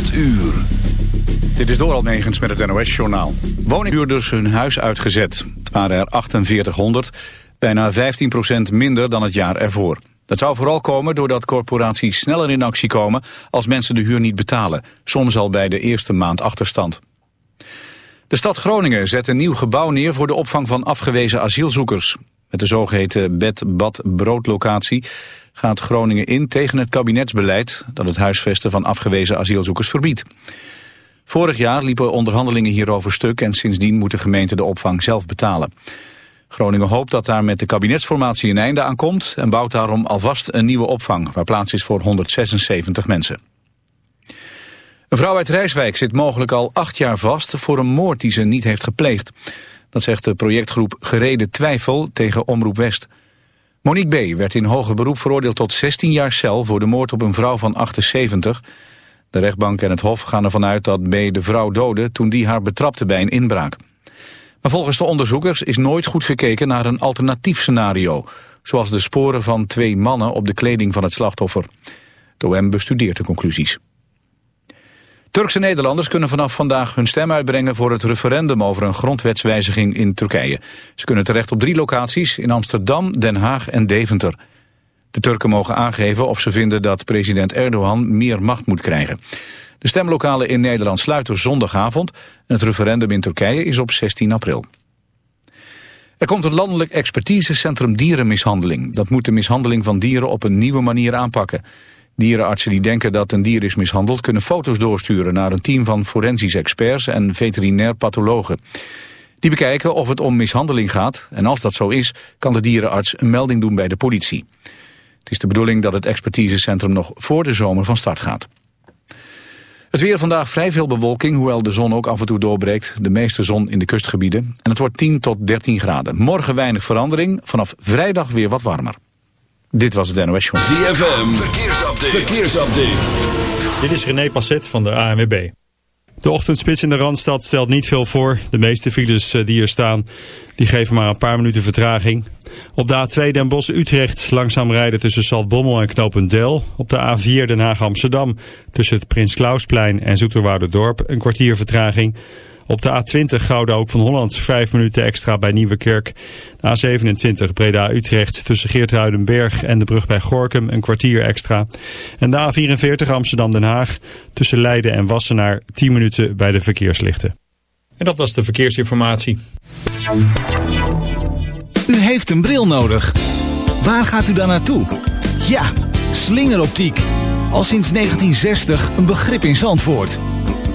8 uur. Dit is door Almegens met het NOS-journaal. Woninghuurders hun huis uitgezet. Het waren er 4800, bijna 15% minder dan het jaar ervoor. Dat zou vooral komen doordat corporaties sneller in actie komen... als mensen de huur niet betalen, soms al bij de eerste maand achterstand. De stad Groningen zet een nieuw gebouw neer voor de opvang van afgewezen asielzoekers. Met de zogeheten bed-bad-broodlocatie gaat Groningen in tegen het kabinetsbeleid dat het huisvesten van afgewezen asielzoekers verbiedt. Vorig jaar liepen onderhandelingen hierover stuk en sindsdien moet de gemeente de opvang zelf betalen. Groningen hoopt dat daar met de kabinetsformatie een einde aan komt en bouwt daarom alvast een nieuwe opvang waar plaats is voor 176 mensen. Een vrouw uit Rijswijk zit mogelijk al acht jaar vast voor een moord die ze niet heeft gepleegd. Dat zegt de projectgroep Gereden Twijfel tegen Omroep West. Monique B. werd in hoger beroep veroordeeld tot 16 jaar cel voor de moord op een vrouw van 78. De rechtbank en het hof gaan ervan uit dat B. de vrouw doodde toen die haar betrapte bij een inbraak. Maar volgens de onderzoekers is nooit goed gekeken naar een alternatief scenario, zoals de sporen van twee mannen op de kleding van het slachtoffer. De OM bestudeert de conclusies. Turkse Nederlanders kunnen vanaf vandaag hun stem uitbrengen voor het referendum over een grondwetswijziging in Turkije. Ze kunnen terecht op drie locaties in Amsterdam, Den Haag en Deventer. De Turken mogen aangeven of ze vinden dat president Erdogan meer macht moet krijgen. De stemlokalen in Nederland sluiten zondagavond en het referendum in Turkije is op 16 april. Er komt een landelijk expertisecentrum dierenmishandeling. Dat moet de mishandeling van dieren op een nieuwe manier aanpakken. Dierenartsen die denken dat een dier is mishandeld... kunnen foto's doorsturen naar een team van forensisch experts en veterinair pathologen. Die bekijken of het om mishandeling gaat en als dat zo is... kan de dierenarts een melding doen bij de politie. Het is de bedoeling dat het expertisecentrum nog voor de zomer van start gaat. Het weer vandaag vrij veel bewolking, hoewel de zon ook af en toe doorbreekt. De meeste zon in de kustgebieden. En het wordt 10 tot 13 graden. Morgen weinig verandering, vanaf vrijdag weer wat warmer. Dit was het NOS Show. ZFM, verkeersupdate. verkeersupdate. Dit is René Passet van de ANWB. De ochtendspits in de Randstad stelt niet veel voor. De meeste files eh, die er staan, die geven maar een paar minuten vertraging. Op de A2 Den Bosch-Utrecht langzaam rijden tussen Saltbommel en Knopendel. Op de A4 Den Haag-Amsterdam tussen het Prins Klausplein en Zoeterwouderdorp een kwartier vertraging. Op de A20 Gouda ook van Holland 5 minuten extra bij Nieuwekerk. De A27 Breda-Utrecht tussen Geertruidenberg en de brug bij Gorkum een kwartier extra. En de A44 Amsterdam-Den Haag tussen Leiden en Wassenaar 10 minuten bij de verkeerslichten. En dat was de verkeersinformatie. U heeft een bril nodig. Waar gaat u dan naartoe? Ja, slingeroptiek. Al sinds 1960 een begrip in Zandvoort.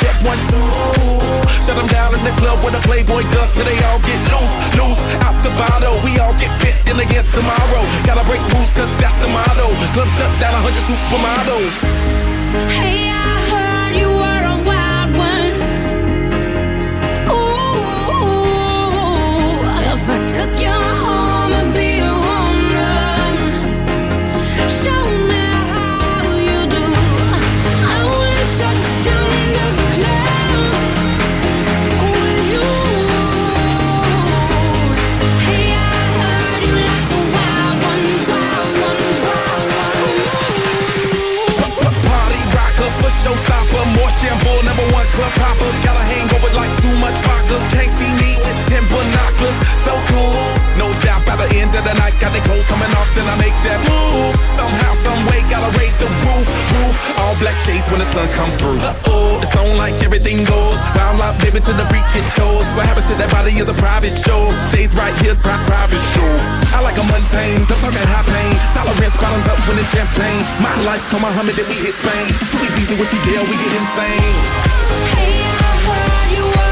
check one, two. Shut them down in the club where the Playboy does till they all get loose, loose. Out the bottle, we all get fit in again tomorrow. Gotta break rules, cause that's the motto. Club shut down, 100 supermodels. Hey, yeah. monsters. Can't see me with ten binoculars. So cool. No doubt by the end of the night, got their clothes coming off, then I make that move. Somehow, someway, gotta raise the roof, roof. All black shades when the sun come through. Uh-oh, it's on like everything goes. Round life, baby, to the freak it shows. What happens to that body is a private show. Stays right here, pri- private show. I like a mundane, don't talk that high pain. Tolerance bottoms up when it's champagne. My life, come on, Muhammad, then we hit Spain. Pretty busy with you, deal, we get insane. Hey, I heard you were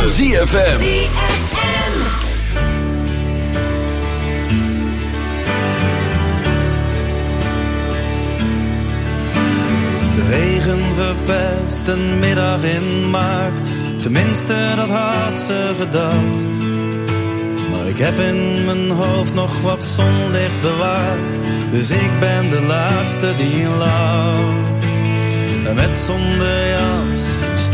van ZFM. De regen verpest een middag in maart. Tenminste, dat had ze gedacht. Maar ik heb in mijn hoofd nog wat zonlicht bewaard. Dus ik ben de laatste die lacht. En met zonder jas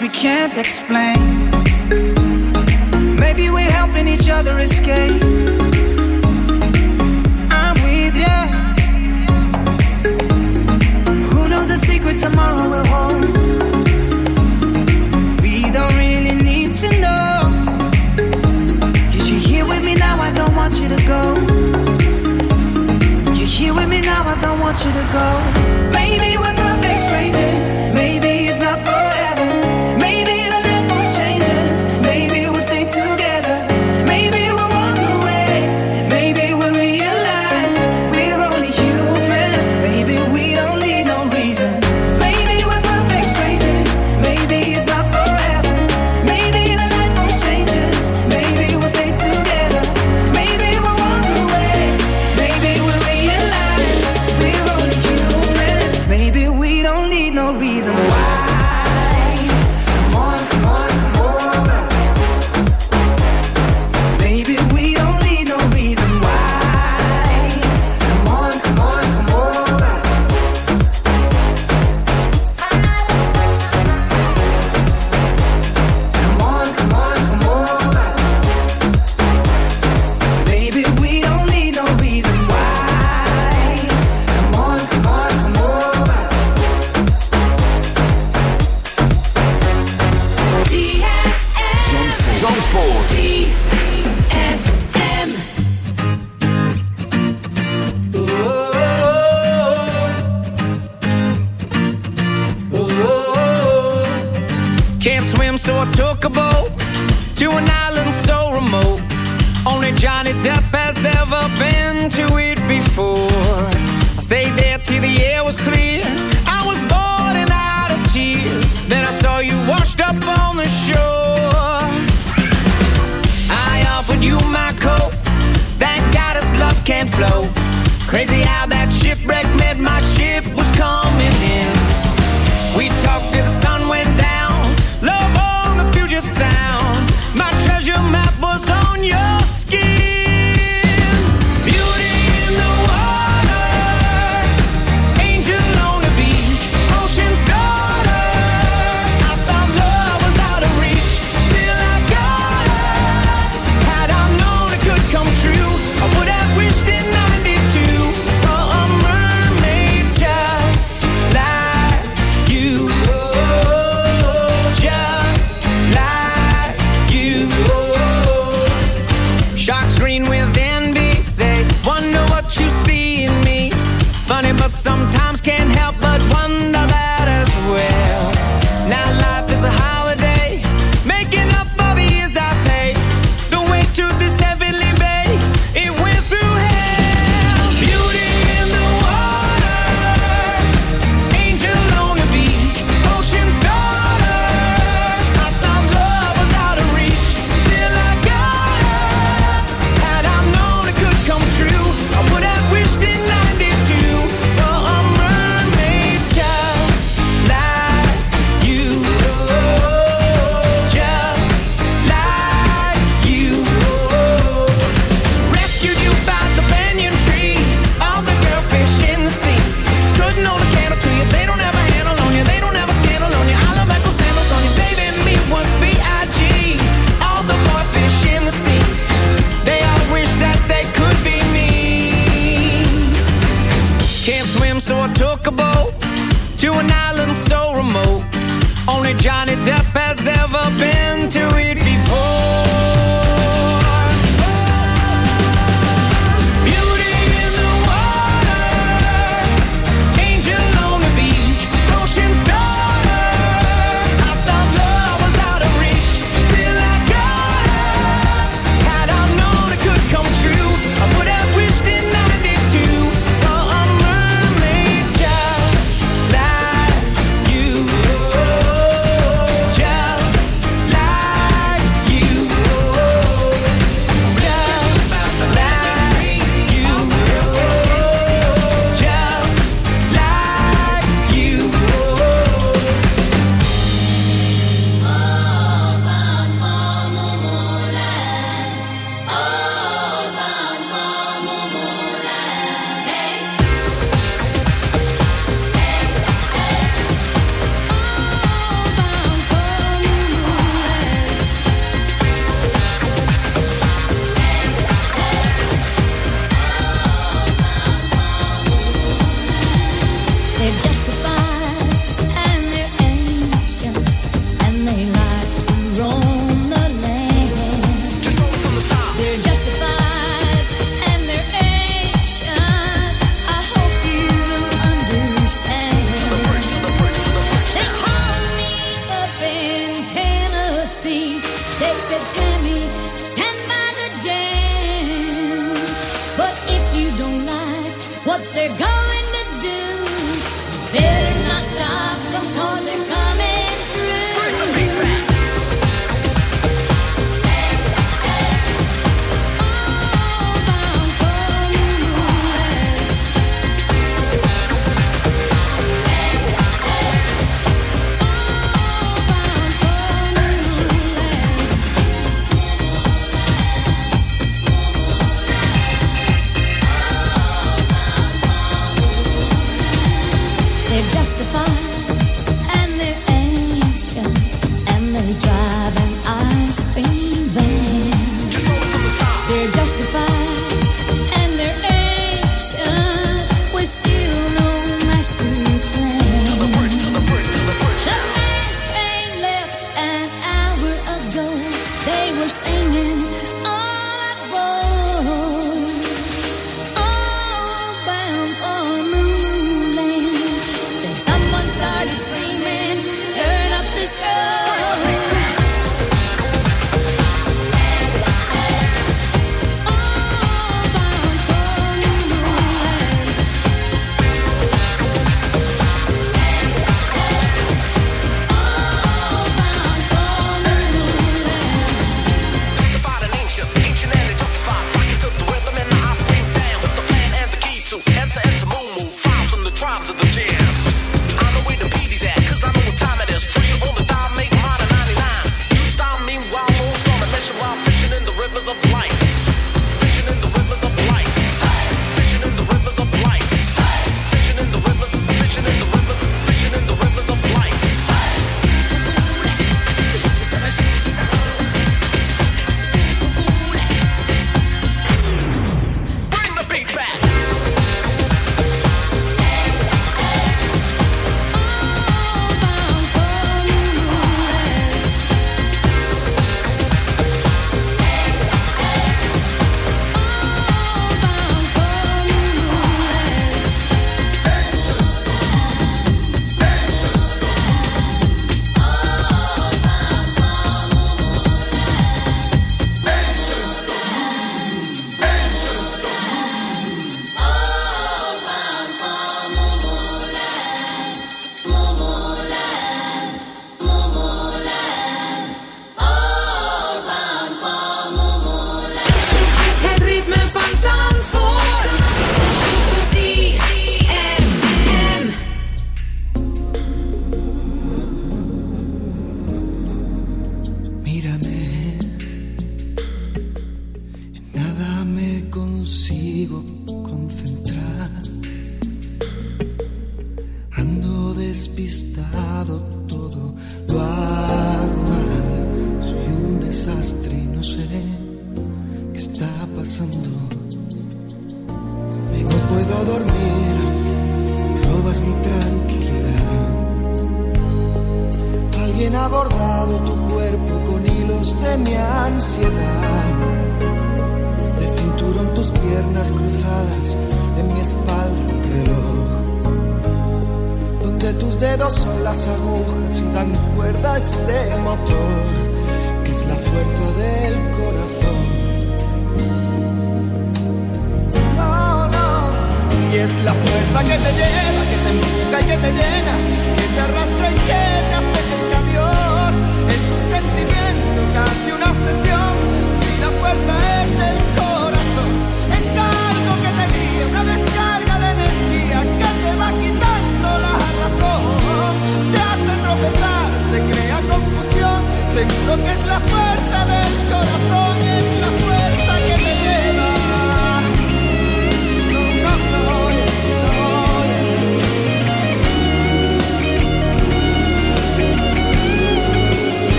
we can't explain.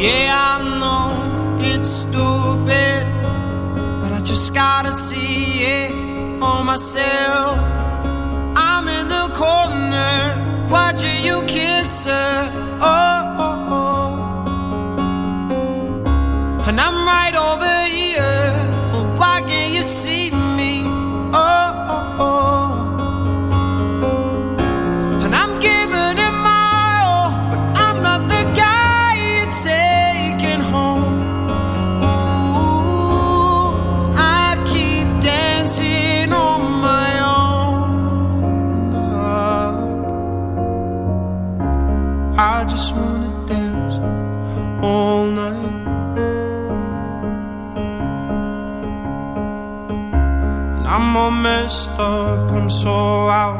Yeah, I know it's stupid, but I just gotta see it for myself. so out.